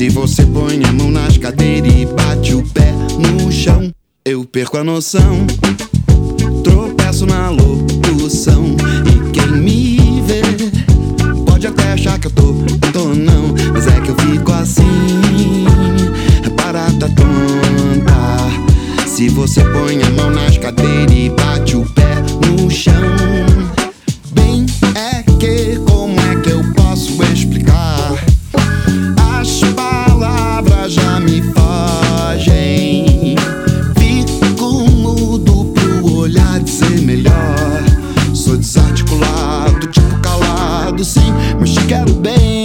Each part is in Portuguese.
Se você põe a mão nas cadeiras e bate o pé no chão, eu perco a noção. Tropeço na locução. E quem me vê pode até achar que eu tô tonão. Mas é que eu fico assim, barata tonta. Se você põe a mão nas cadeiras e bate o pé no chão. Sou desarticulado, tipo calado, sim, mas te quero bem.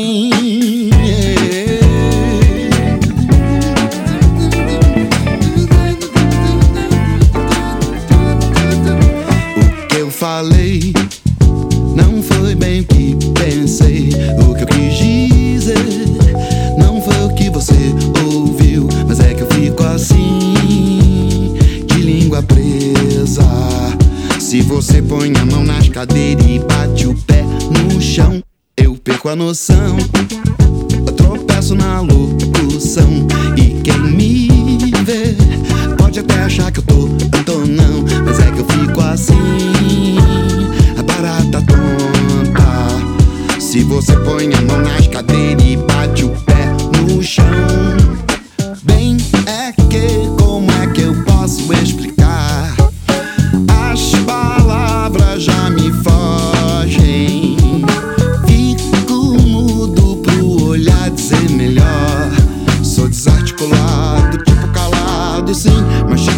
Se você põe a mão nas cadeiras e bate o pé no chão, eu perco a noção. Eu tropeço na locução. E quem me vê pode até achar que eu tô, antonão, não. Mas é que eu fico assim, a barata tonta. Se você põe a mão nas